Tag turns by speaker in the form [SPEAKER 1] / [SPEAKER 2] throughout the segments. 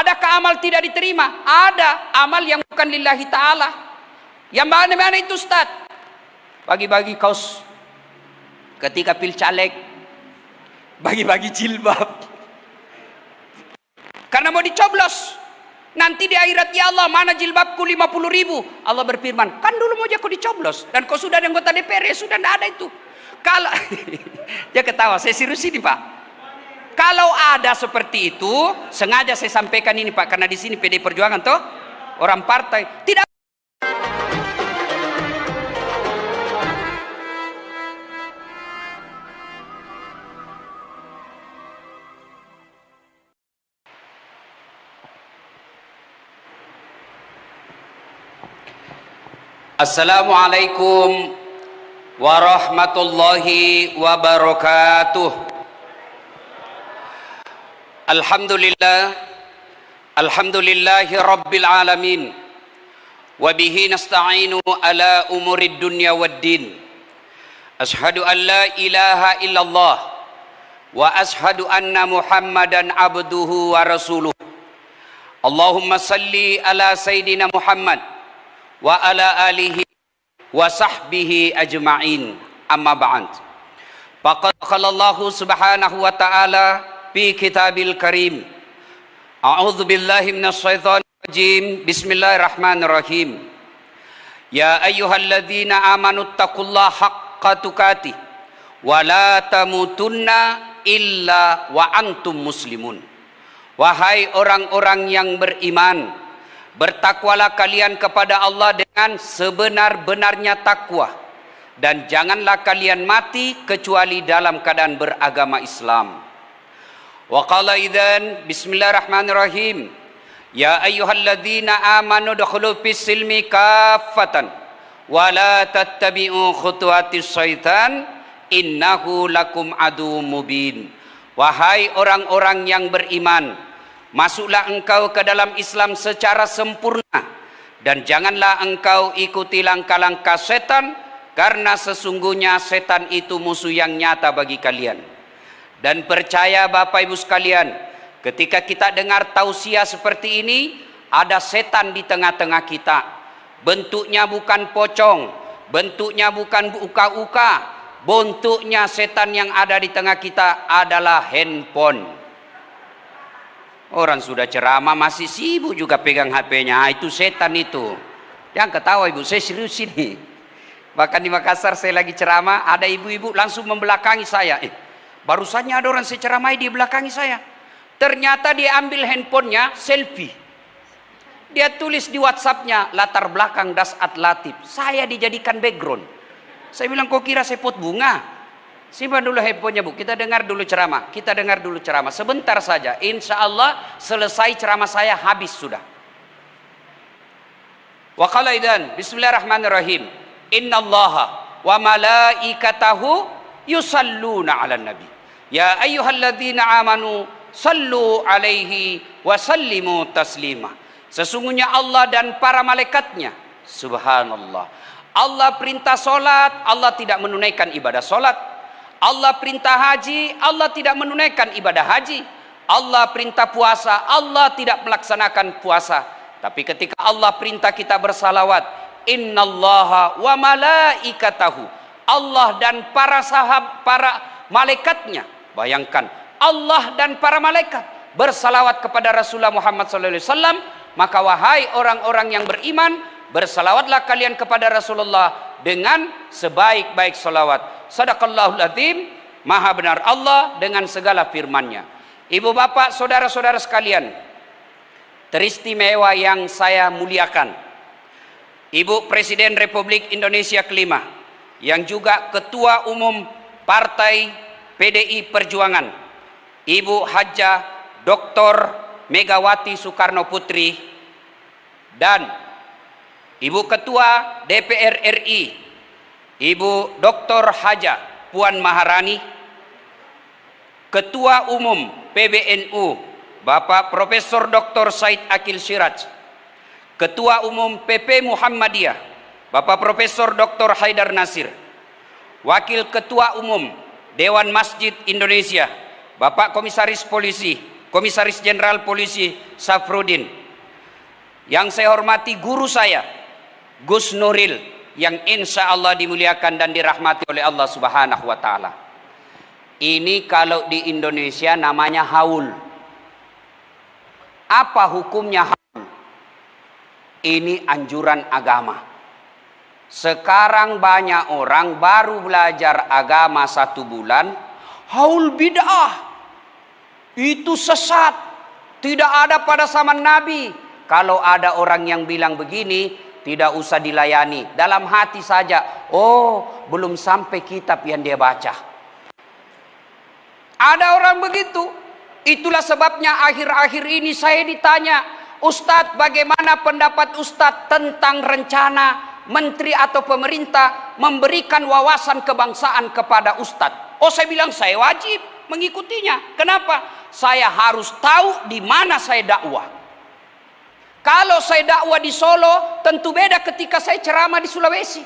[SPEAKER 1] Adakah amal tidak diterima? Ada amal yang bukan lillahi ta'ala. Yang mana-mana itu Ustaz? Bagi-bagi kaos ketika pil caleg. Bagi-bagi jilbab. Karena mau dicoblos. Nanti di akhirat ya Allah mana jilbabku 50 ribu. Allah berfirman kan dulu mau aku dicoblos. Dan kau sudah ada anggota DPR ya sudah tidak ada itu. Kalau dia ketawa saya serius ini Pak. Kalau ada seperti itu, sengaja saya sampaikan ini Pak, karena di sini PD Perjuangan toh orang partai tidak Assalamualaikum warahmatullahi wabarakatuh. الحمد لله الحمد لله رب العالمين وبه نستعين على أمور الدنيا والدين. أشهد أن لا إله إلا الله وأشهد أن محمدا عبده ورسوله. اللهم صل على سيدنا محمد وعلى آله وصحبه أجمعين. أما بعد فقد قال الله سبحانه وتعالى في كتاب الكريم أعوذ بالله من الشيطان الرجيم بسم الله الرحمن الرحيم يا أيها الذين آمنوا اتقوا الله حق تقاته ولا تموتن illa wa antum muslimun wahai orang-orang yang beriman bertakwalah kalian kepada Allah dengan sebenar-benarnya takwa dan janganlah kalian mati kecuali dalam keadaan beragama Islam وقال إذن بسم الله الرحمن الرحيم يا أيها الذين آمنوا دخلوا في السلم كافة ولا تتبعوا خطوات الشيطان إنه لكم عدو مبين Wahai orang-orang yang beriman Masuklah engkau ke dalam Islam secara sempurna Dan janganlah engkau ikuti langkah-langkah setan Karena sesungguhnya setan itu musuh yang nyata bagi kalian dan percaya Bapak Ibu sekalian, ketika kita dengar tausiah seperti ini, ada setan di tengah-tengah kita. Bentuknya bukan pocong, bentuknya bukan uka-uka, bentuknya setan yang ada di tengah kita adalah handphone. Orang sudah ceramah masih sibuk juga pegang HP-nya. Ah, itu setan itu. Jangan ketawa ibu, saya serius ini. Bahkan di Makassar saya lagi ceramah, ada ibu-ibu langsung membelakangi saya. Eh, Barusannya ada orang seceramai di belakangi saya. Ternyata dia ambil handphonenya selfie. Dia tulis di WhatsAppnya latar belakang das atlatif. Saya dijadikan background. Saya bilang kok kira saya pot bunga? Simpan dulu handphonenya bu. Kita dengar dulu ceramah. Kita dengar dulu ceramah. Sebentar saja. Insya Allah selesai ceramah saya habis sudah. Wa qala idan. Bismillahirrahmanirrahim. Inna allaha wa malaikatahu yusalluna ala nabi. Ya ayyuhalladzina amanu sallu alaihi wa sallimu taslima. Sesungguhnya Allah dan para malaikatnya. Subhanallah. Allah perintah solat, Allah tidak menunaikan ibadah solat. Allah perintah haji, Allah tidak menunaikan ibadah haji. Allah perintah puasa, Allah tidak melaksanakan puasa. Tapi ketika Allah perintah kita bersalawat, innallaha wa malaikatahu. Allah dan para sahab, para malaikatnya Bayangkan Allah dan para malaikat bersalawat kepada Rasulullah Muhammad SAW maka wahai orang-orang yang beriman bersalawatlah kalian kepada Rasulullah dengan sebaik-baik salawat. Sadaqallahul azim maha benar Allah dengan segala firmannya. Ibu bapak saudara-saudara sekalian teristimewa yang saya muliakan. Ibu presiden Republik Indonesia kelima yang juga ketua umum partai PDI Perjuangan Ibu Hajah Dr. Megawati Soekarno Putri dan Ibu Ketua DPR RI Ibu Dr. Haja Puan Maharani Ketua Umum PBNU Bapak Profesor Dr. Said Akil Siraj Ketua Umum PP Muhammadiyah Bapak Profesor Dr. Haidar Nasir Wakil Ketua Umum Dewan Masjid Indonesia, Bapak Komisaris Polisi, Komisaris Jenderal Polisi Safrudin. Yang saya hormati guru saya, Gus Nuril, yang insya Allah dimuliakan dan dirahmati oleh Allah Subhanahu wa Ta'ala. Ini kalau di Indonesia namanya haul. Apa hukumnya haul? Ini anjuran agama. Sekarang banyak orang baru belajar agama satu bulan, haul bid'ah. Itu sesat. Tidak ada pada zaman Nabi. Kalau ada orang yang bilang begini, tidak usah dilayani. Dalam hati saja, oh belum sampai kitab yang dia baca. Ada orang begitu. Itulah sebabnya akhir-akhir ini saya ditanya, Ustadz bagaimana pendapat Ustadz tentang rencana menteri atau pemerintah memberikan wawasan kebangsaan kepada ustadz. Oh saya bilang saya wajib mengikutinya. Kenapa? Saya harus tahu di mana saya dakwah. Kalau saya dakwah di Solo, tentu beda ketika saya ceramah di Sulawesi.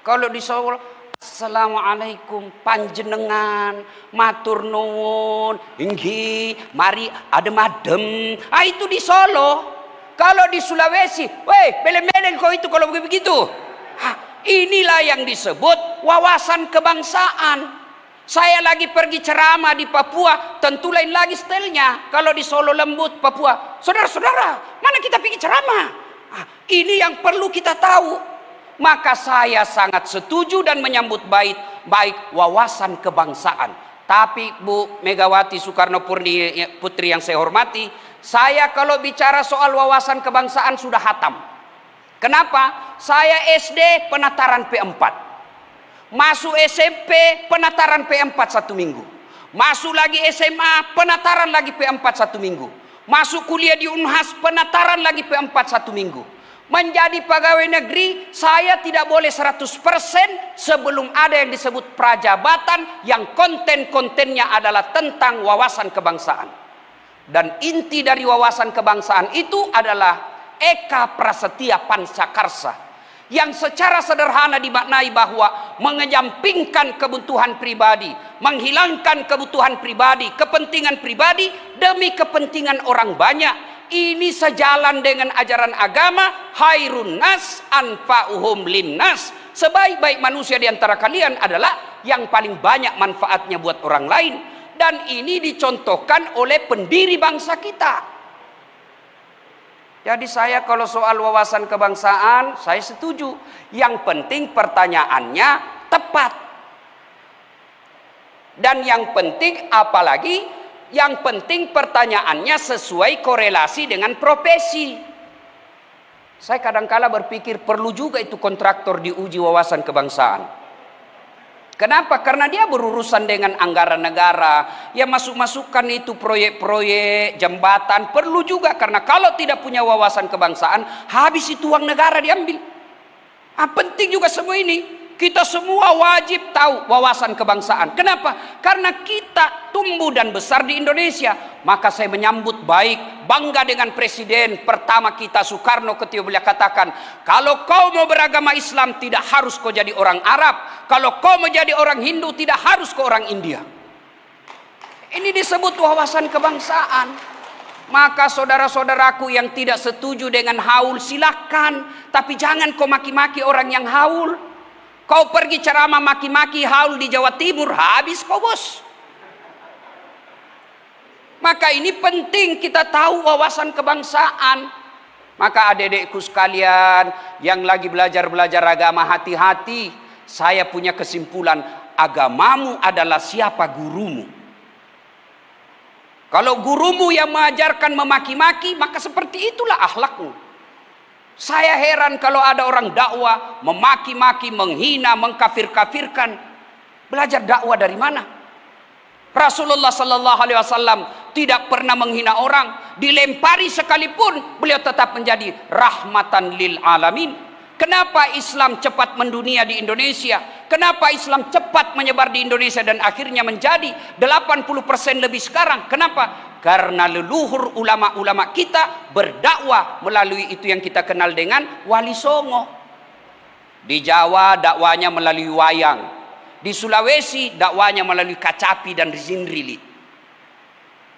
[SPEAKER 1] Kalau di Solo, Assalamualaikum panjenengan matur nuwun inggi mari adem adem ah itu di Solo kalau di Sulawesi, weh, belen-belen kau itu kalau begitu. Ha, inilah yang disebut wawasan kebangsaan. Saya lagi pergi ceramah di Papua, tentu lain lagi stylenya. Kalau di Solo lembut Papua, saudara-saudara, mana kita pergi ceramah? Ah, ini yang perlu kita tahu. Maka saya sangat setuju dan menyambut baik baik wawasan kebangsaan. Tapi Bu Megawati Soekarno Putri yang saya hormati, saya kalau bicara soal wawasan kebangsaan sudah hatam. Kenapa? Saya SD penataran P4. Masuk SMP penataran P4 satu minggu. Masuk lagi SMA penataran lagi P4 satu minggu. Masuk kuliah di Unhas penataran lagi P4 satu minggu. Menjadi pegawai negeri saya tidak boleh 100% sebelum ada yang disebut prajabatan yang konten-kontennya adalah tentang wawasan kebangsaan. Dan inti dari wawasan kebangsaan itu adalah Eka Prasetya Pancakarsa yang secara sederhana dimaknai bahwa mengejampingkan kebutuhan pribadi, menghilangkan kebutuhan pribadi, kepentingan pribadi demi kepentingan orang banyak. Ini sejalan dengan ajaran agama hairun nas anfa'uhum linnas. Sebaik-baik manusia di antara kalian adalah yang paling banyak manfaatnya buat orang lain dan ini dicontohkan oleh pendiri bangsa kita. Jadi saya kalau soal wawasan kebangsaan saya setuju. Yang penting pertanyaannya tepat. Dan yang penting apalagi yang penting pertanyaannya sesuai korelasi dengan profesi. Saya kadangkala berpikir perlu juga itu kontraktor diuji wawasan kebangsaan. Kenapa? Karena dia berurusan dengan anggaran negara. Ya masuk-masukkan itu proyek-proyek, jembatan. Perlu juga karena kalau tidak punya wawasan kebangsaan, habis itu uang negara diambil. Ah, penting juga semua ini. Kita semua wajib tahu wawasan kebangsaan. Kenapa? Karena kita tumbuh dan besar di Indonesia. Maka saya menyambut baik, bangga dengan presiden pertama kita Soekarno ketika beliau katakan, kalau kau mau beragama Islam tidak harus kau jadi orang Arab. Kalau kau mau jadi orang Hindu tidak harus kau orang India. Ini disebut wawasan kebangsaan. Maka saudara-saudaraku yang tidak setuju dengan haul silahkan. Tapi jangan kau maki-maki orang yang haul. Kau pergi ceramah maki-maki haul di Jawa Timur, habis kau bos. Maka ini penting kita tahu wawasan kebangsaan. Maka adik-adikku sekalian yang lagi belajar-belajar agama hati-hati. Saya punya kesimpulan agamamu adalah siapa gurumu. Kalau gurumu yang mengajarkan memaki-maki maka seperti itulah akhlakmu. Saya heran kalau ada orang dakwah memaki-maki, menghina, mengkafir-kafirkan. Belajar dakwah dari mana? Rasulullah sallallahu alaihi wasallam tidak pernah menghina orang, dilempari sekalipun beliau tetap menjadi rahmatan lil alamin. Kenapa Islam cepat mendunia di Indonesia? Kenapa Islam cepat menyebar di Indonesia dan akhirnya menjadi 80% lebih sekarang? Kenapa? Karena leluhur ulama-ulama kita berdakwah melalui itu yang kita kenal dengan wali songo. Di Jawa dakwanya melalui wayang. Di Sulawesi dakwanya melalui kacapi dan zinrili.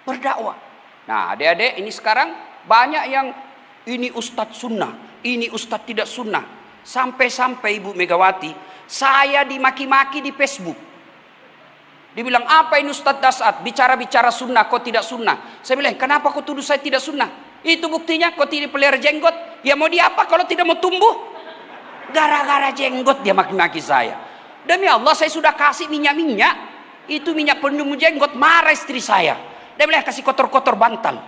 [SPEAKER 1] Berdakwah. Nah, adik-adik ini sekarang banyak yang ini ustadz sunnah, ini ustadz tidak sunnah. Sampai-sampai Ibu Megawati, saya dimaki-maki di Facebook. Dibilang, apa ini Ustadz Dasat? Bicara-bicara sunnah, kok tidak sunnah? Saya bilang, kenapa kau tuduh saya tidak sunnah? Itu buktinya, kau tidak pelihara jenggot. Ya mau dia apa kalau tidak mau tumbuh? Gara-gara jenggot dia maki-maki saya. Demi Allah, saya sudah kasih minyak-minyak. Itu minyak penumbuh jenggot, marah istri saya. Dia bilang, kasih kotor-kotor bantal.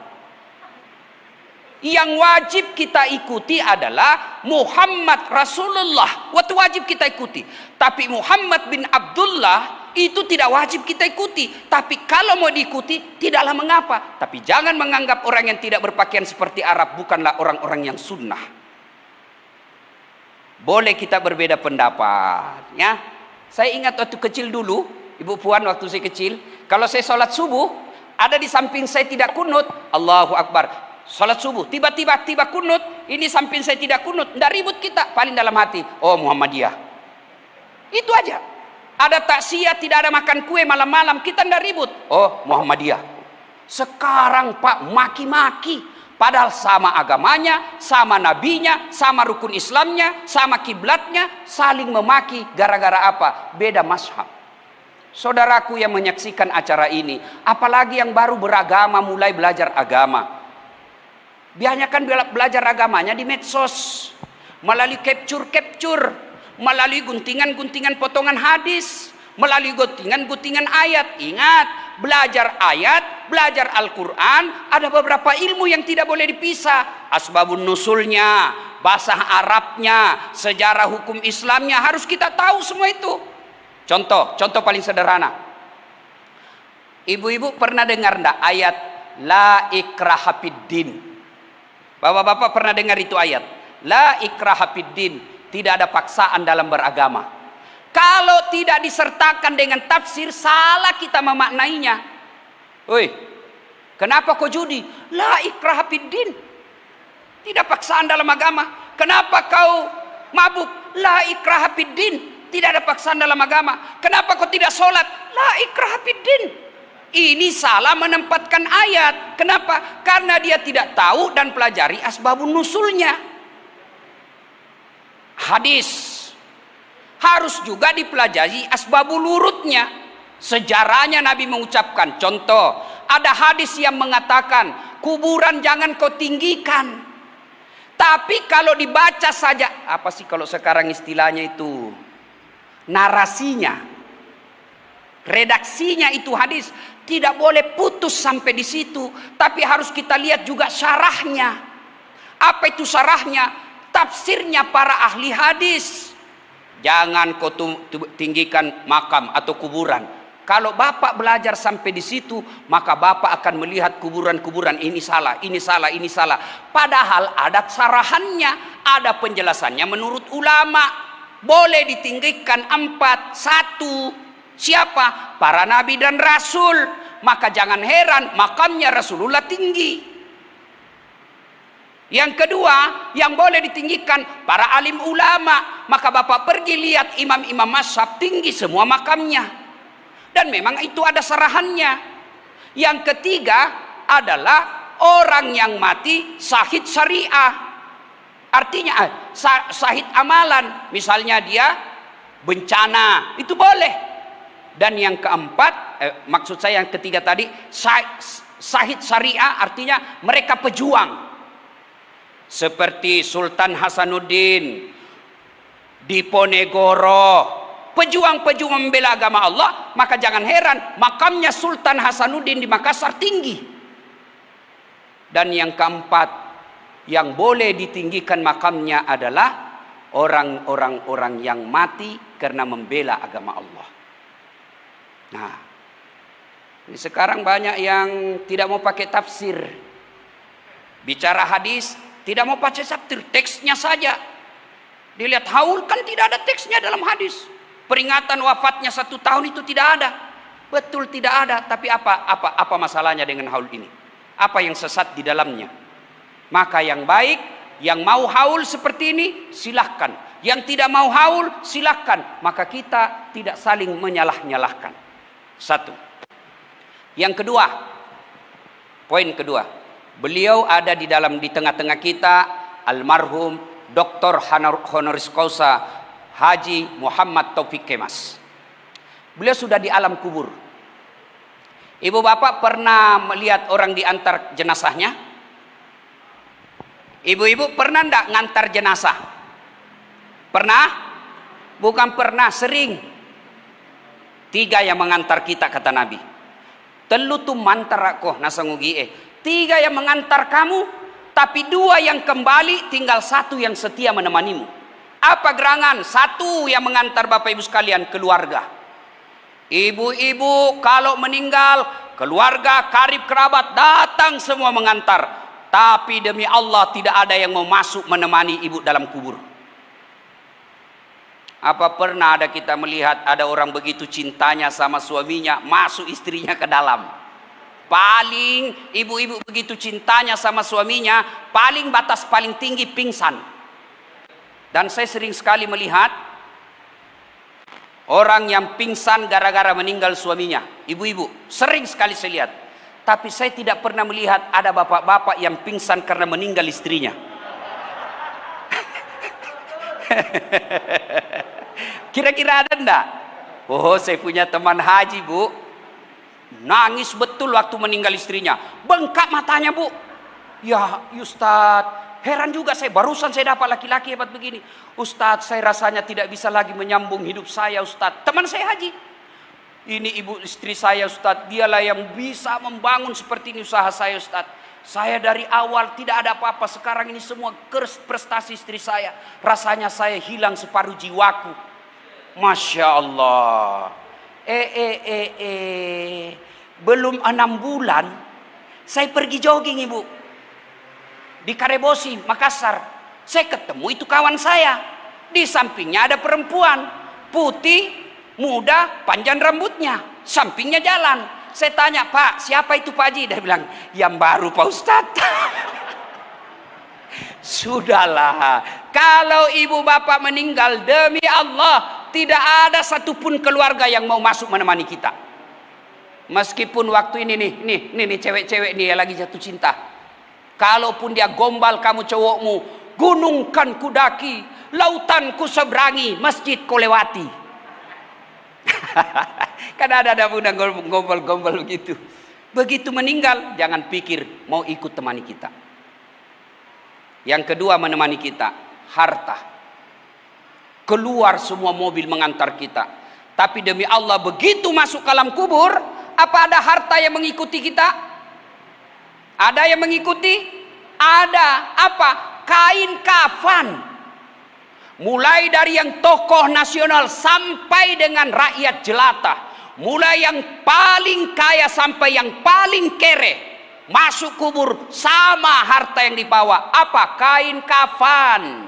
[SPEAKER 1] Yang wajib kita ikuti adalah Muhammad Rasulullah. Waktu wajib kita ikuti. Tapi Muhammad bin Abdullah itu tidak wajib kita ikuti. Tapi kalau mau diikuti, tidaklah mengapa. Tapi jangan menganggap orang yang tidak berpakaian seperti Arab bukanlah orang-orang yang sunnah. Boleh kita berbeda pendapat. Ya. Saya ingat waktu kecil dulu, Ibu Puan waktu saya kecil, kalau saya sholat subuh, ada di samping saya tidak kunut, Allahu Akbar. Salat subuh, tiba-tiba tiba kunut, ini samping saya tidak kunut, tidak ribut kita, paling dalam hati, oh Muhammadiyah. Itu aja. Ada takziah, tidak ada makan kue malam-malam, kita tidak ribut. Oh Muhammadiyah. Sekarang Pak maki-maki, padahal sama agamanya, sama nabinya, sama rukun Islamnya, sama kiblatnya, saling memaki gara-gara apa? Beda mazhab. Saudaraku yang menyaksikan acara ini, apalagi yang baru beragama mulai belajar agama, Biasanya kan belajar agamanya di medsos. Melalui capture-capture. Melalui guntingan-guntingan potongan hadis. Melalui guntingan-guntingan ayat. Ingat, belajar ayat, belajar Al-Quran. Ada beberapa ilmu yang tidak boleh dipisah. Asbabun nusulnya, bahasa Arabnya, sejarah hukum Islamnya. Harus kita tahu semua itu. Contoh, contoh paling sederhana. Ibu-ibu pernah dengar enggak ayat La ikraha Bapak-bapak pernah dengar itu ayat? La ikraha tidak ada paksaan dalam beragama. Kalau tidak disertakan dengan tafsir, salah kita memaknainya. Woi, kenapa kau judi? La ikraha fiddin. Tidak paksaan dalam agama. Kenapa kau mabuk? La ikraha fiddin. Tidak ada paksaan dalam agama. Kenapa kau tidak sholat? La ikraha fiddin ini salah menempatkan ayat. Kenapa? Karena dia tidak tahu dan pelajari asbabun nusulnya. Hadis harus juga dipelajari asbabul urutnya. Sejarahnya Nabi mengucapkan contoh, ada hadis yang mengatakan kuburan jangan kau tinggikan. Tapi kalau dibaca saja, apa sih kalau sekarang istilahnya itu? Narasinya, redaksinya itu hadis tidak boleh putus sampai di situ, tapi harus kita lihat juga syarahnya. Apa itu syarahnya? Tafsirnya para ahli hadis. Jangan kau tinggikan makam atau kuburan. Kalau Bapak belajar sampai di situ, maka Bapak akan melihat kuburan-kuburan ini salah, ini salah, ini salah. Padahal ada sarahannya, ada penjelasannya menurut ulama. Boleh ditinggikan empat, satu, Siapa? Para nabi dan rasul. Maka jangan heran makamnya Rasulullah tinggi. Yang kedua, yang boleh ditinggikan para alim ulama. Maka Bapak pergi lihat imam-imam masyab tinggi semua makamnya. Dan memang itu ada sarahannya. Yang ketiga adalah orang yang mati sahid syariah. Artinya eh, sahid amalan. Misalnya dia bencana, itu boleh. Dan yang keempat, eh, maksud saya yang ketiga tadi, sahid syariah artinya mereka pejuang. Seperti Sultan Hasanuddin, Diponegoro, pejuang-pejuang membela agama Allah, maka jangan heran makamnya Sultan Hasanuddin di Makassar tinggi. Dan yang keempat, yang boleh ditinggikan makamnya adalah orang-orang orang yang mati karena membela agama Allah. Nah, sekarang banyak yang tidak mau pakai tafsir. Bicara hadis, tidak mau pakai tafsir, teksnya saja. Dilihat haul kan tidak ada teksnya dalam hadis. Peringatan wafatnya satu tahun itu tidak ada. Betul tidak ada, tapi apa apa apa masalahnya dengan haul ini? Apa yang sesat di dalamnya? Maka yang baik, yang mau haul seperti ini, silahkan. Yang tidak mau haul, silahkan. Maka kita tidak saling menyalah-nyalahkan. Satu. Yang kedua, Poin kedua, beliau ada di dalam di tengah-tengah kita almarhum Dr. honoris causa Haji Muhammad Taufik Kemas. Beliau sudah di alam kubur. Ibu bapak pernah melihat orang diantar jenazahnya? Ibu-ibu pernah ndak ngantar jenazah? Pernah? Bukan pernah, sering. Tiga yang mengantar kita kata Nabi. Telu tu mantar aku nasangugi eh. Tiga yang mengantar kamu, tapi dua yang kembali, tinggal satu yang setia menemanimu. Apa gerangan? Satu yang mengantar Bapak Ibu sekalian keluarga. Ibu-ibu kalau meninggal, keluarga, karib, kerabat datang semua mengantar. Tapi demi Allah tidak ada yang mau masuk menemani ibu dalam kubur. Apa pernah ada kita melihat ada orang begitu cintanya sama suaminya masuk istrinya ke dalam? Paling ibu-ibu begitu cintanya sama suaminya, paling batas paling tinggi pingsan. Dan saya sering sekali melihat orang yang pingsan gara-gara meninggal suaminya, ibu-ibu, sering sekali saya lihat. Tapi saya tidak pernah melihat ada bapak-bapak yang pingsan karena meninggal istrinya. Kira-kira ada enggak? Oh, saya punya teman haji, Bu Nangis betul waktu meninggal istrinya. Bengkak matanya bu. Ya Ustaz, heran juga saya. Barusan saya dapat laki-laki hebat begini. Ustaz, saya rasanya tidak bisa lagi menyambung hidup saya Ustaz. Teman saya haji. Ini ibu istri saya Ustaz. Dialah yang bisa membangun seperti ini usaha saya Ustaz. Saya dari awal tidak ada apa-apa. Sekarang ini semua prestasi istri saya. Rasanya saya hilang separuh jiwaku. Masya Allah eh eh eh eh. Belum enam bulan saya pergi jogging ibu. Di Karebosi Makassar. Saya ketemu itu kawan saya. Di sampingnya ada perempuan. Putih muda panjang rambutnya. Sampingnya jalan. Saya tanya pak siapa itu Pak Haji? Dia bilang yang baru Pak Ustadz Sudahlah, kalau ibu bapak meninggal demi Allah tidak ada satupun keluarga yang mau masuk menemani kita. Meskipun waktu ini nih, nih, nih, nih cewek-cewek nih lagi jatuh cinta. Kalaupun dia gombal kamu cowokmu, gunungkan kudaki, lautan ku seberangi, masjid ku lewati. kan ada ada bunda gombal-gombal begitu. Begitu meninggal, jangan pikir mau ikut temani kita. Yang kedua menemani kita, harta keluar semua mobil mengantar kita. Tapi demi Allah begitu masuk ke alam kubur, apa ada harta yang mengikuti kita? Ada yang mengikuti? Ada. Apa? Kain kafan. Mulai dari yang tokoh nasional sampai dengan rakyat jelata. Mulai yang paling kaya sampai yang paling kere. Masuk kubur sama harta yang dibawa. Apa? Kain kafan.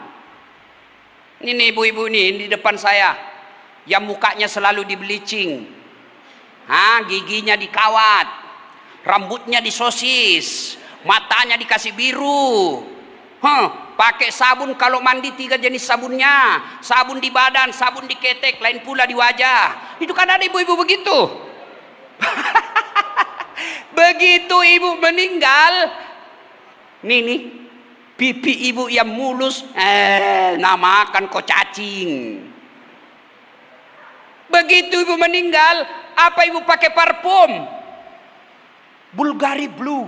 [SPEAKER 1] Ini ibu-ibu ini di depan saya yang mukanya selalu di bleaching. Ha, giginya dikawat. Rambutnya disosis, matanya dikasih biru. Huh, pakai sabun kalau mandi tiga jenis sabunnya. Sabun di badan, sabun di ketek, lain pula di wajah. Itu kan ada ibu-ibu begitu. begitu ibu meninggal, nih nih pipi ibu yang mulus eh namakan kok cacing. Begitu ibu meninggal apa ibu pakai parfum? Bulgari Blue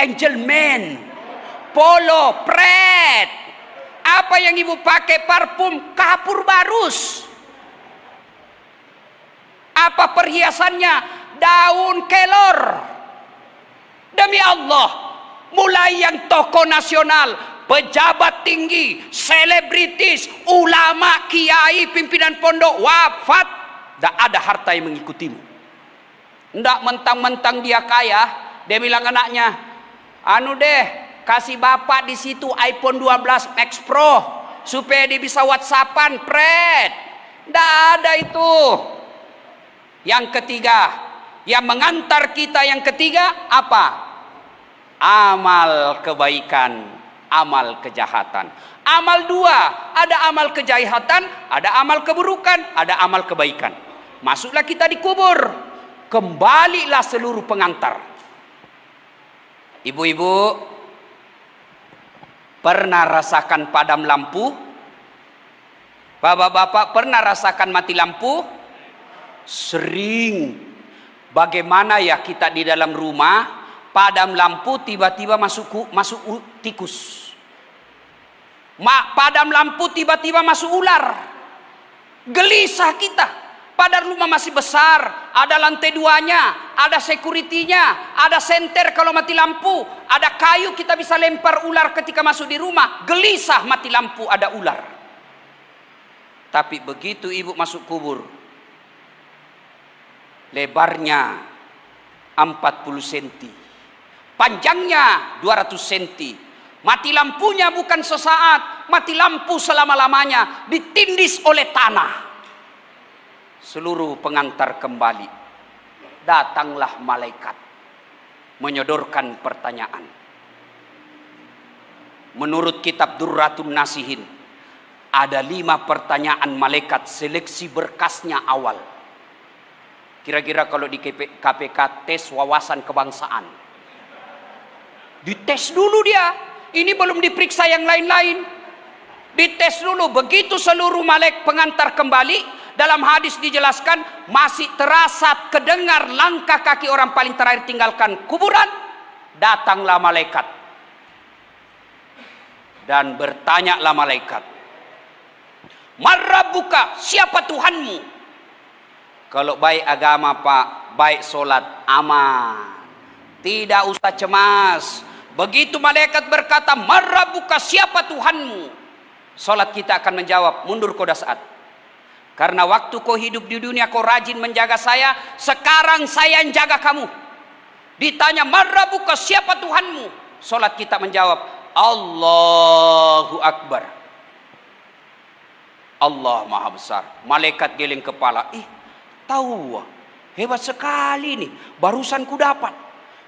[SPEAKER 1] Angel Man Polo Pret. Apa yang ibu pakai parfum? Kapur barus. Apa perhiasannya daun kelor demi Allah mulai yang tokoh nasional, pejabat tinggi, selebritis, ulama, kiai, pimpinan pondok wafat, tidak ada harta yang mengikutimu. Tidak mentang-mentang dia kaya, dia bilang anaknya, anu deh, kasih bapak di situ iPhone 12 Max Pro supaya dia bisa WhatsAppan, pret. Tidak ada itu. Yang ketiga, yang mengantar kita yang ketiga apa? amal kebaikan, amal kejahatan. Amal dua, ada amal kejahatan, ada amal keburukan, ada amal kebaikan. Masuklah kita di kubur, kembalilah seluruh pengantar. Ibu-ibu pernah rasakan padam lampu? Bapak-bapak pernah rasakan mati lampu? Sering. Bagaimana ya kita di dalam rumah padam lampu tiba-tiba masuk masuk tikus. Ma, padam lampu tiba-tiba masuk ular. Gelisah kita. Padahal rumah masih besar, ada lantai duanya, ada sekuritinya, ada senter kalau mati lampu, ada kayu kita bisa lempar ular ketika masuk di rumah. Gelisah mati lampu ada ular. Tapi begitu ibu masuk kubur, lebarnya 40 cm, panjangnya 200 cm, mati lampunya bukan sesaat, mati lampu selama-lamanya, ditindis oleh tanah seluruh pengantar kembali. Datanglah malaikat menyodorkan pertanyaan. Menurut kitab Durratun Nasihin, ada lima pertanyaan malaikat seleksi berkasnya awal. Kira-kira kalau di KPK tes wawasan kebangsaan. Dites dulu dia. Ini belum diperiksa yang lain-lain. Dites dulu. Begitu seluruh malaikat pengantar kembali, dalam hadis dijelaskan masih terasa kedengar langkah kaki orang paling terakhir tinggalkan kuburan. Datanglah malaikat. Dan bertanyalah malaikat. Marabuka, siapa Tuhanmu? Kalau baik agama pak, baik solat, aman. Tidak usah cemas. Begitu malaikat berkata, Marabuka, siapa Tuhanmu? Solat kita akan menjawab, mundur koda saat. Karena waktu kau hidup di dunia kau rajin menjaga saya, sekarang saya yang jaga kamu. Ditanya, "Marabuka siapa Tuhanmu?" Salat kita menjawab, "Allahu Akbar." Allah Maha Besar. Malaikat geleng kepala, "Ih, tahu hebat sekali nih. Barusan ku dapat."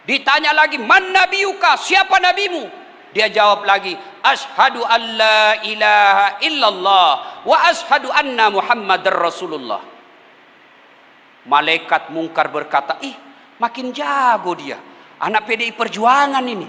[SPEAKER 1] Ditanya lagi, "Man nabiyuka? Siapa nabimu?" Dia jawab lagi, Ashadu an la ilaha illallah wa ashadu anna Muhammadar Rasulullah. Malaikat mungkar berkata, ih makin jago dia. Anak PDI Perjuangan ini.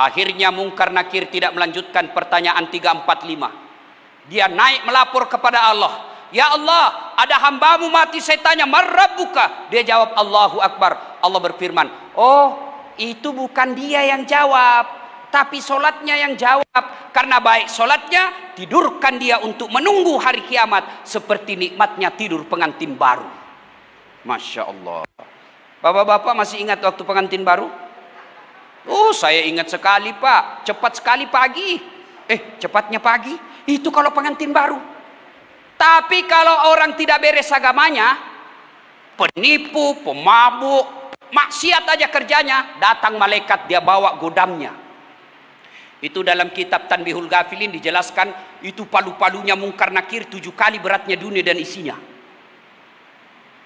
[SPEAKER 1] Akhirnya mungkar nakir tidak melanjutkan pertanyaan 345. Dia naik melapor kepada Allah. Ya Allah, ada hambamu mati saya tanya, marrabuka? Dia jawab Allahu Akbar. Allah berfirman, oh itu bukan dia yang jawab tapi solatnya yang jawab. Karena baik solatnya tidurkan dia untuk menunggu hari kiamat seperti nikmatnya tidur pengantin baru. Masya Allah. Bapak-bapak masih ingat waktu pengantin baru? Oh saya ingat sekali pak. Cepat sekali pagi. Eh cepatnya pagi. Itu kalau pengantin baru tapi kalau orang tidak beres agamanya penipu, pemabuk, Maksiat aja kerjanya, datang malaikat dia bawa godamnya. Itu dalam kitab Tanbihul Gafilin dijelaskan itu palu-palunya mungkar nakir tujuh kali beratnya dunia dan isinya.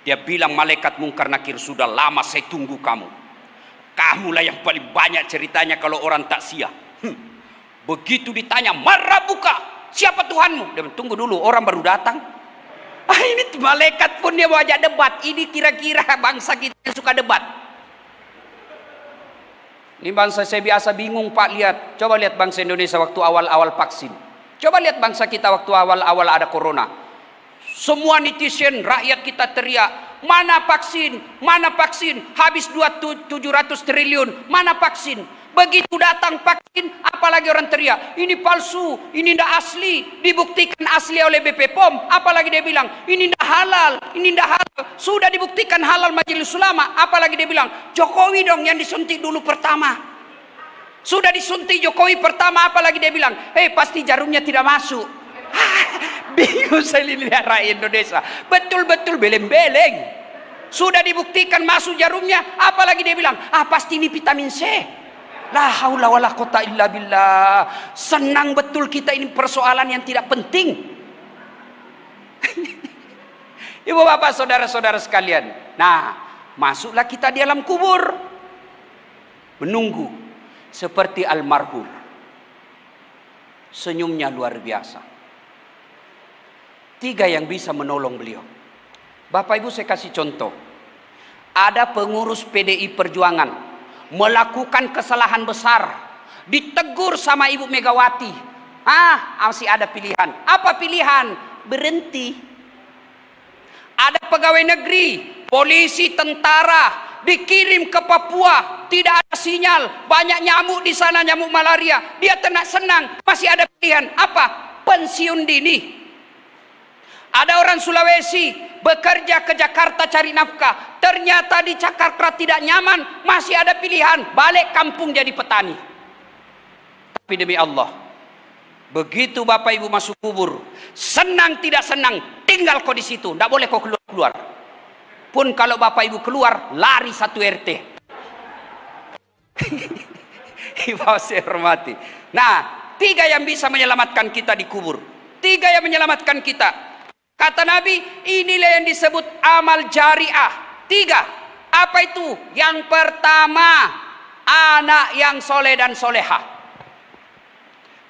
[SPEAKER 1] Dia bilang malaikat mungkar nakir sudah lama saya tunggu kamu. Kamulah yang paling banyak ceritanya kalau orang tak sia. Hmm. Begitu ditanya, marah buka, siapa Tuhanmu? Dia tunggu dulu, orang baru datang. Ah, ini malaikat pun dia wajah debat. Ini kira-kira bangsa kita yang suka debat. Ini bangsa saya biasa bingung Pak lihat. Coba lihat bangsa Indonesia waktu awal-awal vaksin. Coba lihat bangsa kita waktu awal-awal ada corona. Semua netizen rakyat kita teriak, mana vaksin? Mana vaksin? Habis 700 triliun, mana vaksin? Begitu datang vaksin, apalagi orang teriak, ini palsu, ini tidak asli, dibuktikan asli oleh BP POM, apalagi dia bilang, ini tidak halal, ini tidak halal, sudah dibuktikan halal majelis ulama, apalagi dia bilang, Jokowi dong yang disuntik dulu pertama. Sudah disuntik Jokowi pertama, apalagi dia bilang, hei pasti jarumnya tidak masuk. Bingung saya lihat rakyat Indonesia, betul-betul beleng-beleng. Sudah dibuktikan masuk jarumnya, apalagi dia bilang, ah pasti ini vitamin C. La haula wala quwata illa billah. Senang betul kita ini persoalan yang tidak penting. Ibu bapak saudara-saudara sekalian. Nah, masuklah kita di alam kubur. Menunggu seperti almarhum. Senyumnya luar biasa. Tiga yang bisa menolong beliau. Bapak Ibu saya kasih contoh. ada pengurus PDI Perjuangan melakukan kesalahan besar, ditegur sama Ibu Megawati. Ah, masih ada pilihan. Apa pilihan? Berhenti. Ada pegawai negeri, polisi, tentara dikirim ke Papua, tidak ada sinyal, banyak nyamuk di sana, nyamuk malaria. Dia tenang senang, masih ada pilihan. Apa? Pensiun dini. Ada orang Sulawesi bekerja ke Jakarta cari nafkah. Ternyata di Jakarta tidak nyaman, masih ada pilihan balik kampung jadi petani. Tapi demi Allah, begitu Bapak Ibu masuk kubur, senang tidak senang, tinggal kau di situ, tidak boleh kau keluar keluar. Pun kalau Bapak Ibu keluar, lari satu RT. Ibu saya hormati. Nah, tiga yang bisa menyelamatkan kita di kubur. Tiga yang menyelamatkan kita Kata Nabi, inilah yang disebut amal jariah. Tiga. Apa itu? Yang pertama, anak yang soleh dan soleha.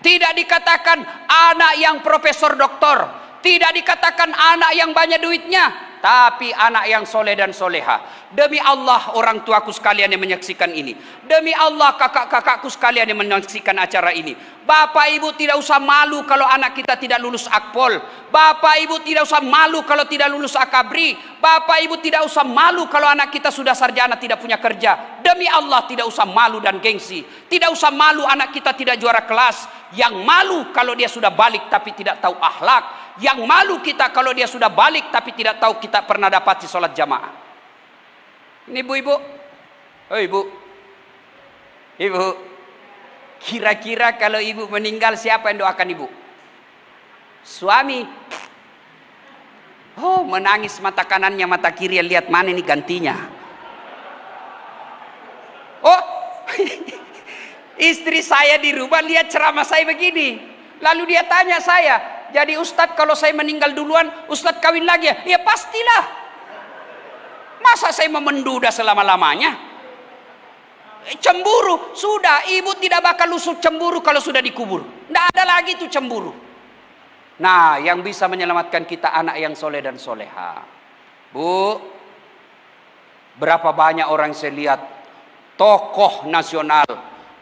[SPEAKER 1] Tidak dikatakan anak yang profesor doktor. Tidak dikatakan anak yang banyak duitnya tapi anak yang soleh dan soleha. Demi Allah orang tuaku sekalian yang menyaksikan ini. Demi Allah kakak-kakakku sekalian yang menyaksikan acara ini. Bapak ibu tidak usah malu kalau anak kita tidak lulus akpol. Bapak ibu tidak usah malu kalau tidak lulus akabri. Bapak ibu tidak usah malu kalau anak kita sudah sarjana tidak punya kerja. Demi Allah tidak usah malu dan gengsi. Tidak usah malu anak kita tidak juara kelas. Yang malu kalau dia sudah balik tapi tidak tahu akhlak yang malu kita kalau dia sudah balik tapi tidak tahu kita pernah dapati sholat jamaah. Ini ibu-ibu. Oh ibu. Ibu. Kira-kira kalau ibu meninggal siapa yang doakan ibu? Suami. Oh menangis mata kanannya mata kiri lihat mana ini gantinya. Oh istri saya di rumah lihat ceramah saya begini. Lalu dia tanya saya, jadi Ustadz kalau saya meninggal duluan, Ustadz kawin lagi ya? Ya pastilah. Masa saya memenduda selama-lamanya? Eh, cemburu, sudah ibu tidak bakal lusuk cemburu kalau sudah dikubur. Tidak ada lagi tuh cemburu. Nah, yang bisa menyelamatkan kita anak yang soleh dan soleha. Bu, berapa banyak orang saya lihat tokoh nasional,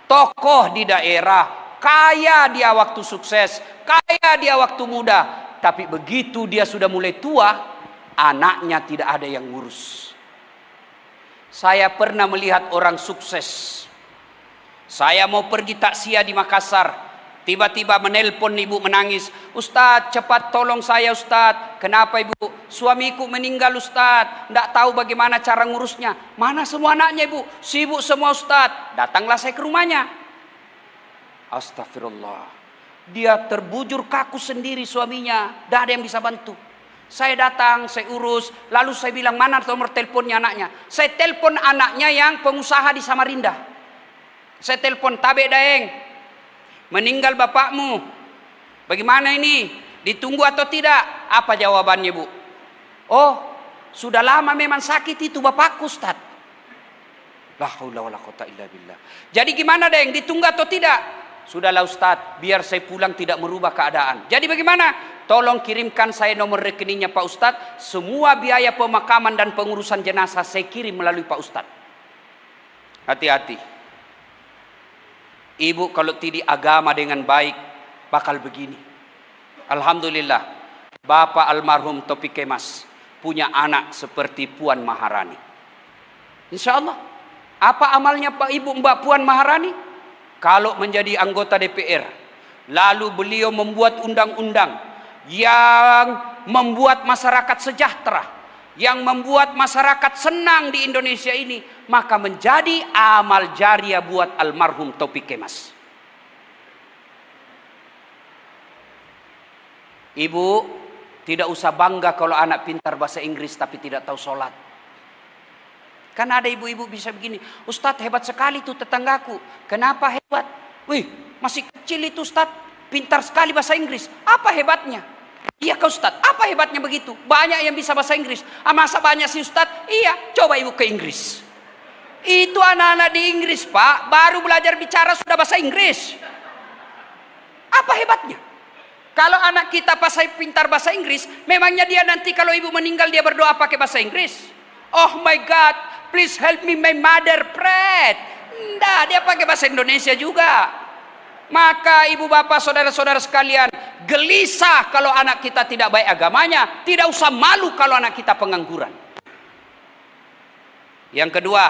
[SPEAKER 1] tokoh di daerah, Kaya dia waktu sukses, kaya dia waktu muda, tapi begitu dia sudah mulai tua, anaknya tidak ada yang ngurus. Saya pernah melihat orang sukses. Saya mau pergi taksia di Makassar. Tiba-tiba menelpon ibu menangis. Ustadz cepat tolong saya Ustadz. Kenapa ibu? Suamiku meninggal Ustadz. Tidak tahu bagaimana cara ngurusnya. Mana semua anaknya ibu? Sibuk semua Ustadz. Datanglah saya ke rumahnya. Astagfirullah. Dia terbujur kaku sendiri suaminya. Tidak ada yang bisa bantu. Saya datang, saya urus. Lalu saya bilang, mana nomor teleponnya anaknya? Saya telepon anaknya yang pengusaha di Samarinda. Saya telepon, Tabe Daeng. Meninggal bapakmu. Bagaimana ini? Ditunggu atau tidak? Apa jawabannya bu? Oh, sudah lama memang sakit itu bapakku Ustaz. La haula wala billah. Jadi gimana Deng? Ditunggu atau tidak? Sudahlah Ustadz, biar saya pulang tidak merubah keadaan. Jadi bagaimana? Tolong kirimkan saya nomor rekeningnya Pak Ustadz. Semua biaya pemakaman dan pengurusan jenazah saya kirim melalui Pak Ustadz. Hati-hati. Ibu kalau tidak agama dengan baik, bakal begini. Alhamdulillah, Bapak almarhum Topik Kemas punya anak seperti Puan Maharani. Insya Allah. Apa amalnya Pak Ibu Mbak Puan Maharani? Kalau menjadi anggota DPR lalu beliau membuat undang-undang yang membuat masyarakat sejahtera yang membuat masyarakat senang di Indonesia ini maka menjadi amal jariah buat almarhum Topik Kemas. Ibu tidak usah bangga kalau anak pintar bahasa Inggris tapi tidak tahu sholat Kan ada ibu-ibu bisa begini, Ustadz hebat sekali tuh tetanggaku. Kenapa hebat? Wih, masih kecil itu Ustadz, pintar sekali bahasa Inggris. Apa hebatnya? Iya ke Ustadz, apa hebatnya begitu? Banyak yang bisa bahasa Inggris. Ah, masa banyak sih Ustadz? Iya, coba ibu ke Inggris. Itu anak-anak di Inggris pak, baru belajar bicara sudah bahasa Inggris. Apa hebatnya? Kalau anak kita pasai pintar bahasa Inggris, memangnya dia nanti kalau ibu meninggal dia berdoa pakai bahasa Inggris? Oh my God, please help me my mother pray. Enggak, dia pakai bahasa Indonesia juga. Maka ibu bapak saudara-saudara sekalian Gelisah kalau anak kita tidak baik agamanya Tidak usah malu kalau anak kita pengangguran Yang kedua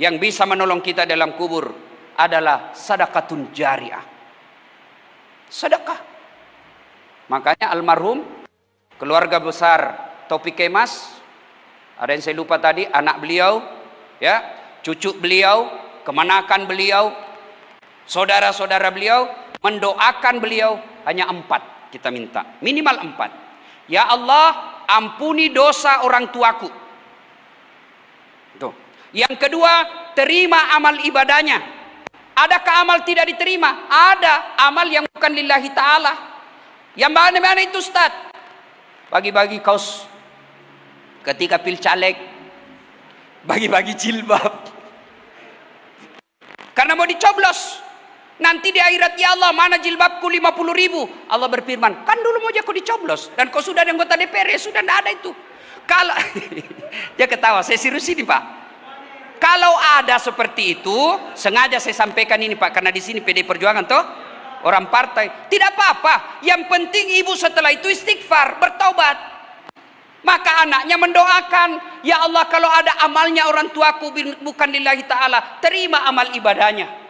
[SPEAKER 1] Yang bisa menolong kita dalam kubur Adalah sadakatun jariah Sedekah Makanya almarhum Keluarga besar Topik Kemas Ada yang saya lupa tadi Anak beliau ya Cucu beliau Kemanakan beliau saudara-saudara beliau mendoakan beliau. Hanya empat kita minta minimal empat. Ya Allah ampuni dosa orang tuaku. Tuh. Yang kedua terima amal ibadahnya. Adakah amal tidak diterima? Ada amal yang bukan lillahi ta'ala. Yang mana-mana itu Ustaz. Bagi-bagi kaos ketika pil caleg bagi-bagi jilbab. Karena mau dicoblos Nanti di akhirat ya Allah mana jilbabku 50 ribu? Allah berfirman kan dulu mau aku dicoblos Dan kau sudah ada anggota DPR ya sudah tidak ada itu. Kalau Dia ketawa saya serius ini pak. Kalau ada seperti itu Sengaja saya sampaikan ini pak Karena di sini PD Perjuangan toh Orang partai. Tidak apa-apa Yang penting ibu setelah itu istighfar Bertaubat Maka anaknya mendoakan Ya Allah kalau ada amalnya orang tuaku Bukan lillahi ta'ala Terima amal ibadahnya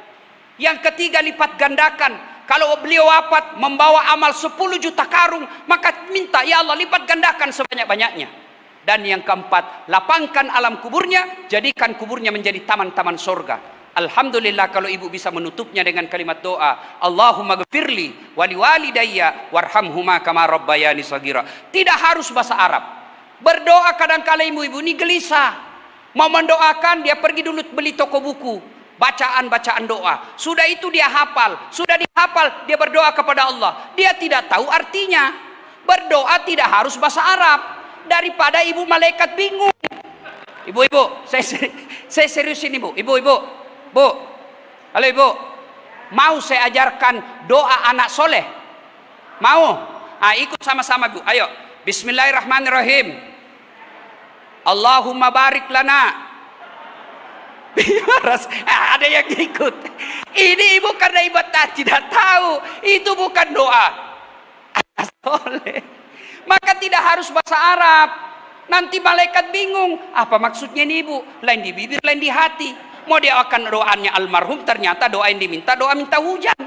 [SPEAKER 1] yang ketiga lipat gandakan. Kalau beliau wafat membawa amal 10 juta karung, maka minta ya Allah lipat gandakan sebanyak-banyaknya. Dan yang keempat, lapangkan alam kuburnya, jadikan kuburnya menjadi taman-taman sorga. Alhamdulillah kalau ibu bisa menutupnya dengan kalimat doa. Allahumma gfirli wali walidayya warhamhuma kama rabbayani sagira. Tidak harus bahasa Arab. Berdoa kadang-kala ibu-ibu ini gelisah. Mau mendoakan dia pergi dulu beli toko buku bacaan-bacaan doa. Sudah itu dia hafal, sudah dihafal, dia berdoa kepada Allah. Dia tidak tahu artinya. Berdoa tidak harus bahasa Arab. Daripada ibu malaikat bingung. Ibu-ibu, saya, saya serius ini bu. Ibu-ibu, bu. Halo ibu. Mau saya ajarkan doa anak soleh? Mau? Ah, ikut sama-sama bu. Ayo. Bismillahirrahmanirrahim. Allahumma barik lana Waras, ada yang ikut. Ini ibu karena ibadah tidak tahu. Itu bukan doa. Maka tidak harus bahasa Arab. Nanti malaikat bingung. Apa maksudnya ini ibu? Lain di bibir, lain di hati. Mau dia akan doanya almarhum, ternyata doa yang diminta, doa minta hujan.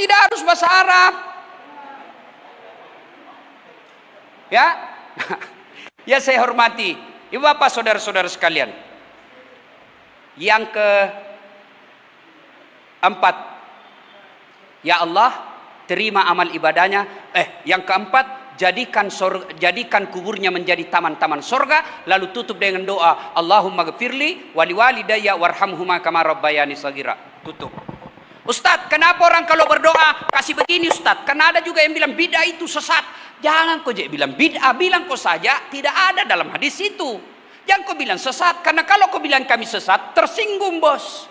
[SPEAKER 1] Tidak harus bahasa Arab. Ya, ya saya hormati. Ibu bapak saudara-saudara sekalian. Yang ke empat, ya Allah terima amal ibadahnya. Eh, yang keempat jadikan sorga, jadikan kuburnya menjadi taman-taman sorga lalu tutup dengan doa Allahumma gfirli wali walidayya warhamhuma kama rabbayani sagira tutup Ustadz kenapa orang kalau berdoa kasih begini Ustadz karena ada juga yang bilang bid'ah itu sesat jangan kau bilang bid'ah bilang kau saja tidak ada dalam hadis itu Jangan kau bilang sesat, karena kalau kau bilang kami sesat, tersinggung bos.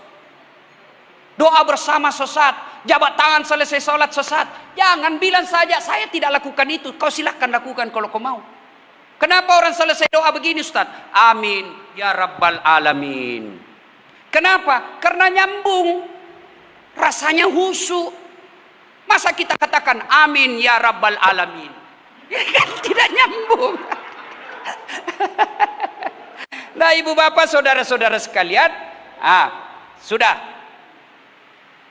[SPEAKER 1] Doa bersama sesat, jabat tangan selesai sholat sesat. Jangan bilang saja, saya tidak lakukan itu. Kau silahkan lakukan kalau kau mau. Kenapa orang selesai doa begini Ustaz? Amin, ya Rabbal Alamin. Kenapa? Karena nyambung. Rasanya husu. Masa kita katakan amin ya Rabbal Alamin? Ya kan tidak nyambung. Nah ibu bapak saudara-saudara sekalian. Ah, Sudah.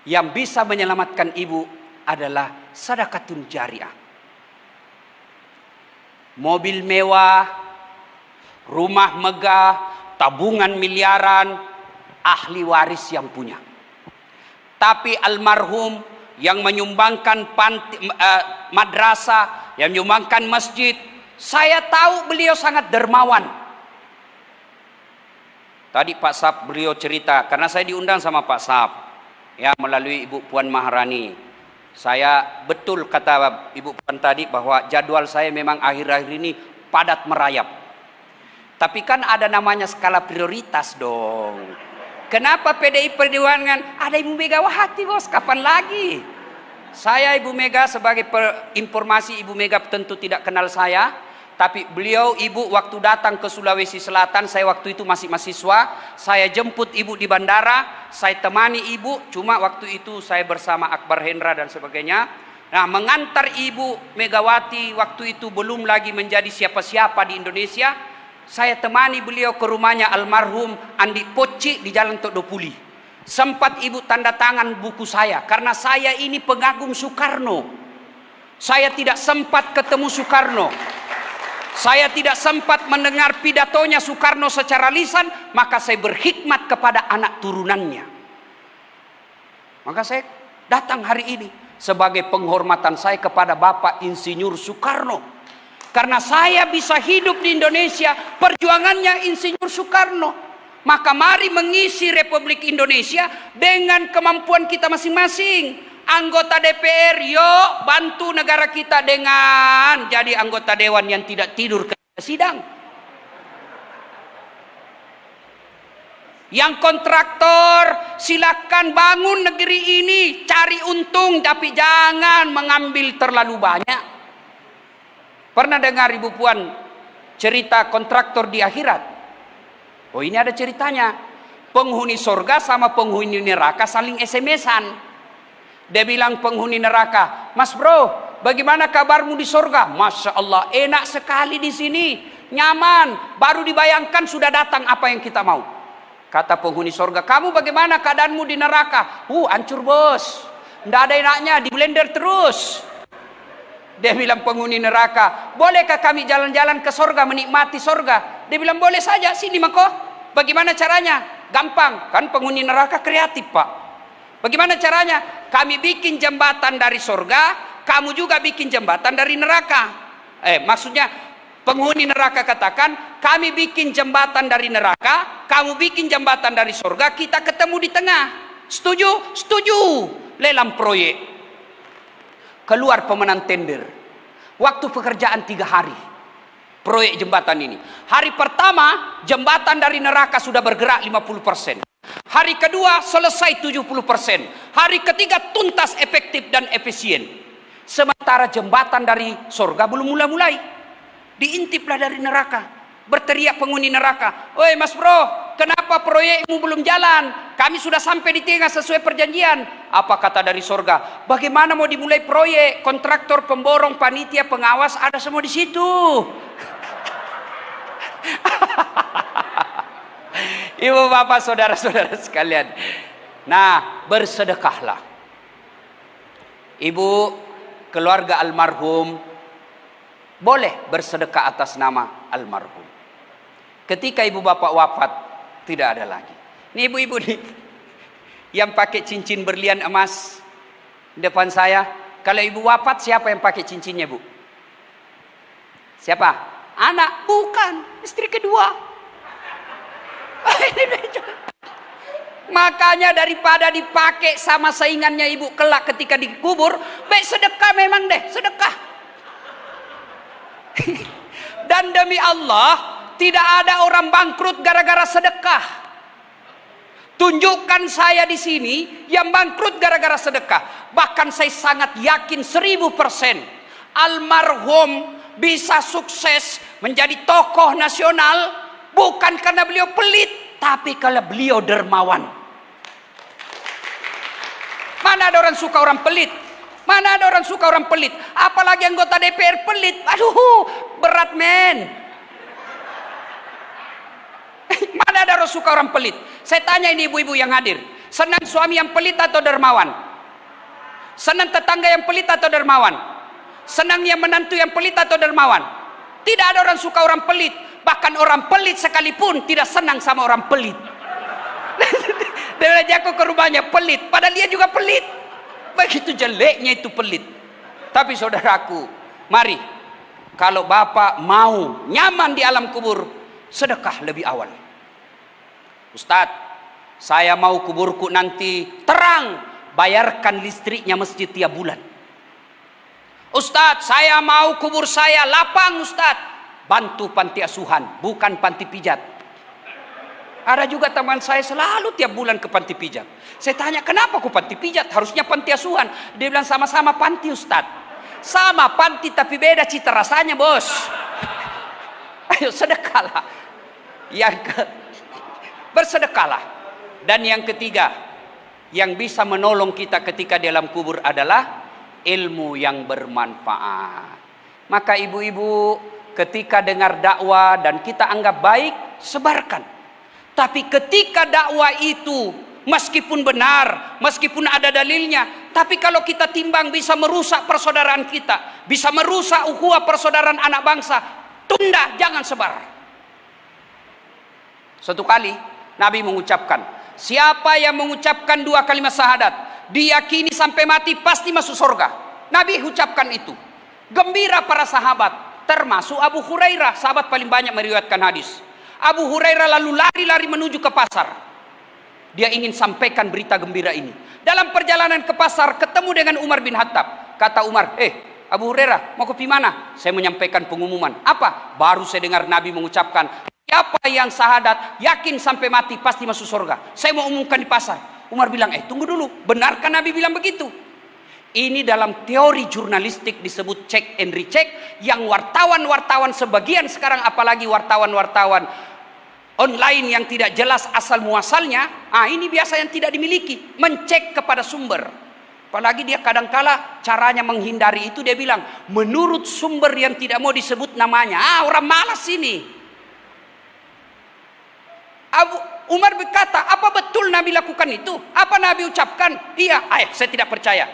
[SPEAKER 1] Yang bisa menyelamatkan ibu adalah sadakatun jariah. Mobil mewah Rumah megah Tabungan miliaran Ahli waris yang punya. Tapi almarhum yang menyumbangkan panti, uh, madrasah, yang menyumbangkan masjid, saya tahu beliau sangat dermawan. Tadi Pak Sap beliau cerita karena saya diundang sama Pak Sap ya melalui Ibu Puan Maharani. Saya betul kata Ibu Puan tadi bahwa jadwal saya memang akhir-akhir ini padat merayap. Tapi kan ada namanya skala prioritas dong. Kenapa PDI Perjuangan ada Ibu Megawati bos? Kapan lagi? Saya Ibu Mega sebagai informasi Ibu Mega tentu tidak kenal saya. tapi beliau ibu waktu datang ke Sulawesi Selatan, saya waktu itu masih mahasiswa, saya jemput ibu di bandara, saya temani ibu, cuma waktu itu saya bersama Akbar Hendra dan sebagainya. Nah, mengantar ibu Megawati waktu itu belum lagi menjadi siapa-siapa di Indonesia. Saya temani beliau ke rumahnya almarhum Andi Poci di Jalan Todopuli. Sempat ibu tanda tangan buku saya karena saya ini pengagum Soekarno. Saya tidak sempat ketemu Soekarno. Saya tidak sempat mendengar pidatonya Soekarno secara lisan, maka saya berhikmat kepada anak turunannya. Maka saya datang hari ini sebagai penghormatan saya kepada Bapak Insinyur Soekarno. Karena saya bisa hidup di Indonesia, perjuangannya Insinyur Soekarno. Maka mari mengisi Republik Indonesia dengan kemampuan kita masing-masing anggota DPR, yuk bantu negara kita dengan jadi anggota dewan yang tidak tidur ke sidang. Yang kontraktor silakan bangun negeri ini, cari untung tapi jangan mengambil terlalu banyak. Pernah dengar Ibu Puan cerita kontraktor di akhirat? Oh ini ada ceritanya. Penghuni sorga sama penghuni neraka saling SMS-an. Dia bilang penghuni neraka, Mas bro, bagaimana kabarmu di surga? Masya Allah, enak sekali di sini, nyaman. Baru dibayangkan sudah datang apa yang kita mau. Kata penghuni surga, kamu bagaimana keadaanmu di neraka? Uh, hancur bos. Tidak ada enaknya, di blender terus. Dia bilang penghuni neraka, bolehkah kami jalan-jalan ke surga, menikmati surga? Dia bilang, boleh saja, sini mako. Bagaimana caranya? Gampang, kan penghuni neraka kreatif pak. Bagaimana caranya? Kami bikin jembatan dari surga, kamu juga bikin jembatan dari neraka. Eh, maksudnya penghuni neraka katakan, kami bikin jembatan dari neraka, kamu bikin jembatan dari surga, kita ketemu di tengah. Setuju? Setuju. Lelang proyek. Keluar pemenang tender. Waktu pekerjaan tiga hari. Proyek jembatan ini. Hari pertama, jembatan dari neraka sudah bergerak 50%. Hari kedua selesai 70%. Hari ketiga tuntas efektif dan efisien. Sementara jembatan dari surga belum mulai-mulai. Diintiplah dari neraka. Berteriak penghuni neraka. Oi mas bro, kenapa proyekmu belum jalan? Kami sudah sampai di tengah sesuai perjanjian. Apa kata dari surga? Bagaimana mau dimulai proyek? Kontraktor, pemborong, panitia, pengawas ada semua di situ. Ibu bapak saudara-saudara sekalian. Nah bersedekahlah. Ibu keluarga almarhum boleh bersedekah atas nama almarhum. Ketika ibu bapak wafat tidak ada lagi. Ini ibu-ibu nih yang pakai cincin berlian emas depan saya. Kalau ibu wafat siapa yang pakai cincinnya bu? Siapa? Anak? Bukan. Istri kedua. Makanya daripada dipakai sama saingannya ibu kelak ketika dikubur, baik sedekah memang deh, sedekah. Dan demi Allah, tidak ada orang bangkrut gara-gara sedekah. Tunjukkan saya di sini yang bangkrut gara-gara sedekah. Bahkan saya sangat yakin seribu persen almarhum bisa sukses menjadi tokoh nasional bukan karena beliau pelit, tapi kalau beliau dermawan. Mana ada orang suka orang pelit? Mana ada orang suka orang pelit? Apalagi anggota DPR pelit. Aduh, berat men. Mana ada orang suka orang pelit? Saya tanya ini ibu-ibu yang hadir. Senang suami yang pelit atau dermawan? Senang tetangga yang pelit atau dermawan? Senang yang menantu yang pelit atau dermawan? Tidak ada orang suka orang pelit. Bahkan orang pelit sekalipun tidak senang sama orang pelit. Dia jatuh ke rumahnya pelit, padahal dia juga pelit. Begitu jeleknya itu pelit. Tapi saudaraku, mari kalau Bapak mau nyaman di alam kubur, sedekah lebih awal. Ustadz, saya mau kuburku nanti terang, bayarkan listriknya masjid tiap bulan. Ustadz, saya mau kubur saya lapang Ustadz. Bantu panti asuhan, bukan panti pijat. Ada juga teman saya selalu tiap bulan ke panti pijat. Saya tanya, kenapa ku panti pijat? Harusnya panti asuhan. Dia bilang sama-sama panti Ustadz. Sama panti tapi beda cita rasanya bos. Ayo sedekahlah. Yang ke, bersedekahlah. Dan yang ketiga, yang bisa menolong kita ketika dalam kubur adalah ilmu yang bermanfaat. Maka ibu-ibu ketika dengar dakwah dan kita anggap baik, sebarkan. Tapi ketika dakwah itu meskipun benar, meskipun ada dalilnya, tapi kalau kita timbang bisa merusak persaudaraan kita, bisa merusak ukhuwah persaudaraan anak bangsa, tunda, jangan sebar. Satu kali Nabi mengucapkan, siapa yang mengucapkan dua kalimat syahadat, diyakini sampai mati pasti masuk surga. Nabi ucapkan itu. Gembira para sahabat, termasuk Abu Hurairah, sahabat paling banyak meriwayatkan hadis. Abu Hurairah lalu lari-lari menuju ke pasar. Dia ingin sampaikan berita gembira ini. Dalam perjalanan ke pasar ketemu dengan Umar bin Khattab. Kata Umar, "Eh, Abu Hurairah, mau ke mana?" Saya menyampaikan pengumuman. Apa? Baru saya dengar Nabi mengucapkan, "Siapa yang sahadat, yakin sampai mati pasti masuk surga." Saya mau umumkan di pasar. Umar bilang, eh tunggu dulu, benarkah Nabi bilang begitu? Ini dalam teori jurnalistik disebut check and recheck yang wartawan-wartawan sebagian sekarang apalagi wartawan-wartawan online yang tidak jelas asal muasalnya, ah ini biasa yang tidak dimiliki, mencek kepada sumber. Apalagi dia kadangkala caranya menghindari itu dia bilang menurut sumber yang tidak mau disebut namanya. Ah orang malas ini. Abu Umar berkata, apa betul Nabi lakukan itu? Apa Nabi ucapkan? Iya, ayah saya tidak percaya.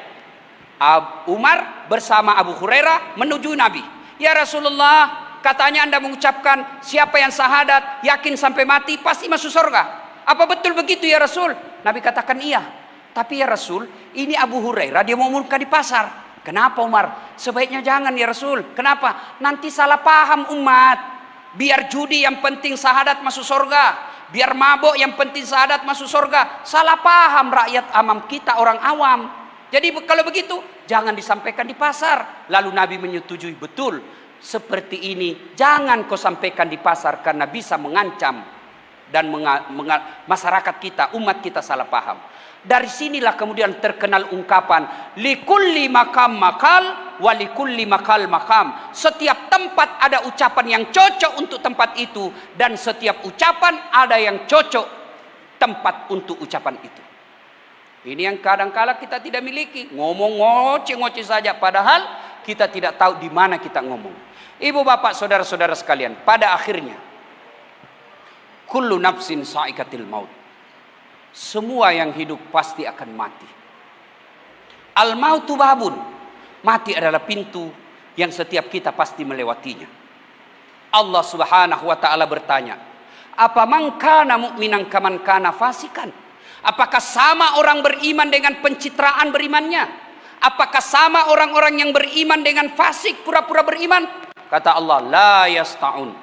[SPEAKER 1] Umar bersama Abu Hurairah menuju Nabi. Ya Rasulullah, katanya anda mengucapkan siapa yang sahadat, yakin sampai mati, pasti masuk surga. Apa betul begitu ya Rasul? Nabi katakan iya. Tapi ya Rasul, ini Abu Hurairah, dia mau murka di pasar. Kenapa Umar? Sebaiknya jangan ya Rasul. Kenapa? Nanti salah paham umat. Biar judi yang penting sahadat masuk surga biar mabuk yang penting sahadat masuk surga. Salah paham rakyat amam kita orang awam. Jadi kalau begitu jangan disampaikan di pasar. Lalu Nabi menyetujui betul seperti ini. Jangan kau sampaikan di pasar karena bisa mengancam dan masyarakat kita umat kita salah paham dari sinilah kemudian terkenal ungkapan likulli makam makal walikulli makal makam. Setiap tempat ada ucapan yang cocok untuk tempat itu dan setiap ucapan ada yang cocok tempat untuk ucapan itu. Ini yang kadang-kala kita tidak miliki. Ngomong ngoceh-ngoceh saja padahal kita tidak tahu di mana kita ngomong. Ibu bapak saudara-saudara sekalian, pada akhirnya kullu nafsin sa'ikatil maut semua yang hidup pasti akan mati. Al mautu babun. Mati adalah pintu yang setiap kita pasti melewatinya. Allah Subhanahu wa taala bertanya, "Apa man kana mu'minan kaman kana fasikan?" Apakah sama orang beriman dengan pencitraan berimannya? Apakah sama orang-orang yang beriman dengan fasik pura-pura beriman? Kata Allah, "La yasta'un."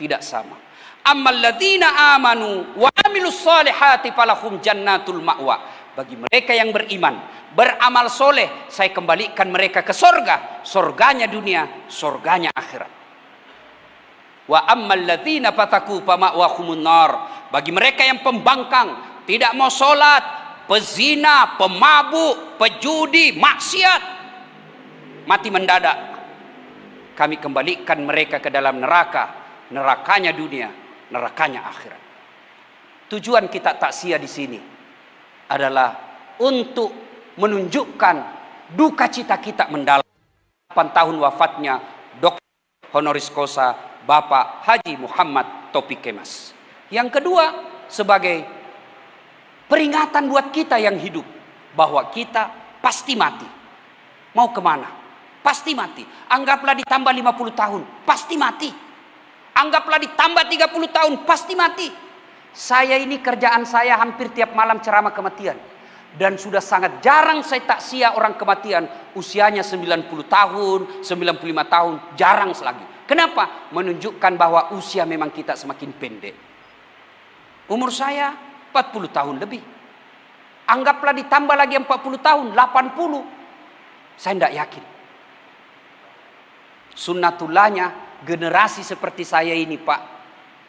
[SPEAKER 1] Tidak sama. Ammal ladina amanu wa amilus salihati falahum jannatul ma'wa. Bagi mereka yang beriman, beramal soleh, saya kembalikan mereka ke sorga. Sorganya dunia, sorganya akhirat. Wa ammal ladina fataku fama'wahumun nar. Bagi mereka yang pembangkang, tidak mau sholat, pezina, pemabuk, pejudi, maksiat. Mati mendadak. Kami kembalikan mereka ke dalam neraka. Nerakanya dunia, nerakanya akhirat. Tujuan kita taksia di sini adalah untuk menunjukkan duka cita kita mendalam 8 tahun wafatnya Dr. Honoris Causa Bapak Haji Muhammad Topik Kemas. Yang kedua sebagai peringatan buat kita yang hidup bahwa kita pasti mati. Mau ke mana? Pasti mati. Anggaplah ditambah 50 tahun, pasti mati. Anggaplah ditambah 30 tahun, pasti mati. Saya ini kerjaan saya hampir tiap malam ceramah kematian. Dan sudah sangat jarang saya tak sia orang kematian. Usianya 90 tahun, 95 tahun, jarang lagi. Kenapa? Menunjukkan bahwa usia memang kita semakin pendek. Umur saya 40 tahun lebih. Anggaplah ditambah lagi 40 tahun, 80. Saya tidak yakin. Sunnatullahnya generasi seperti saya ini Pak,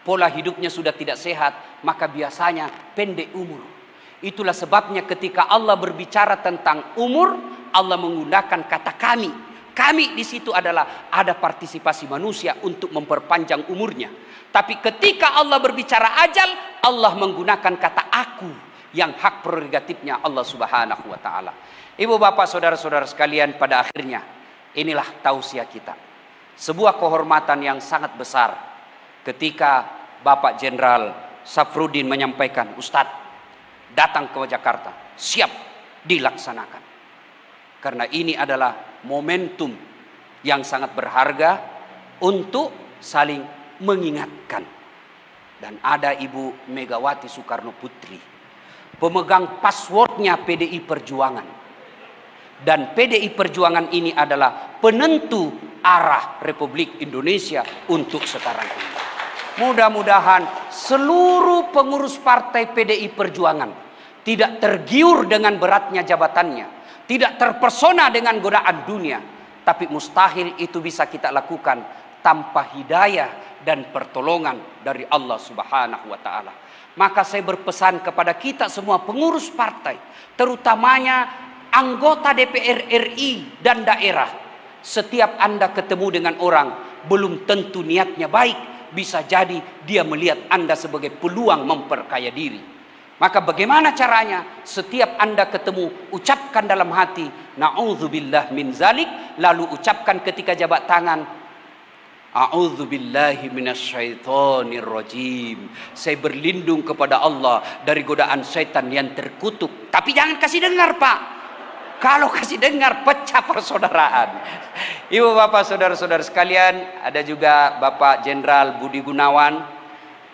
[SPEAKER 1] pola hidupnya sudah tidak sehat, maka biasanya pendek umur. Itulah sebabnya ketika Allah berbicara tentang umur, Allah menggunakan kata kami. Kami di situ adalah ada partisipasi manusia untuk memperpanjang umurnya. Tapi ketika Allah berbicara ajal, Allah menggunakan kata aku yang hak prerogatifnya Allah Subhanahu wa taala. Ibu bapak saudara-saudara sekalian pada akhirnya inilah tausiah kita. Sebuah kehormatan yang sangat besar ketika Bapak Jenderal Safrudin menyampaikan, Ustadz datang ke Jakarta, siap dilaksanakan. Karena ini adalah momentum yang sangat berharga untuk saling mengingatkan. Dan ada Ibu Megawati Soekarno Putri, pemegang passwordnya PDI Perjuangan. Dan PDI Perjuangan ini adalah penentu arah Republik Indonesia untuk sekarang ini. Mudah-mudahan seluruh pengurus partai PDI Perjuangan tidak tergiur dengan beratnya jabatannya, tidak terpesona dengan godaan dunia, tapi mustahil itu bisa kita lakukan tanpa hidayah dan pertolongan dari Allah Subhanahu wa taala. Maka saya berpesan kepada kita semua pengurus partai, terutamanya anggota DPR RI dan daerah. Setiap Anda ketemu dengan orang, belum tentu niatnya baik. Bisa jadi dia melihat Anda sebagai peluang memperkaya diri. Maka bagaimana caranya? Setiap Anda ketemu, ucapkan dalam hati, Na'udzubillah min zalik. Lalu ucapkan ketika jabat tangan, A'udzubillahi minasyaitonir rajim. Saya berlindung kepada Allah dari godaan setan yang terkutuk. Tapi jangan kasih dengar, Pak. Kalau kasih dengar pecah persaudaraan. Ibu bapak saudara-saudara sekalian, ada juga Bapak Jenderal Budi Gunawan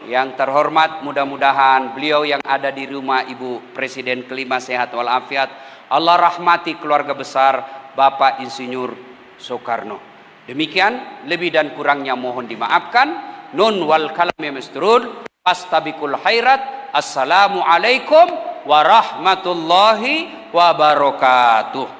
[SPEAKER 1] yang terhormat mudah-mudahan beliau yang ada di rumah Ibu Presiden kelima sehat walafiat. Allah rahmati keluarga besar Bapak Insinyur Soekarno. Demikian lebih dan kurangnya mohon dimaafkan. Nun wal kalami masturun. Pastabikul khairat. Assalamualaikum warahmatullahi wabarakatuh.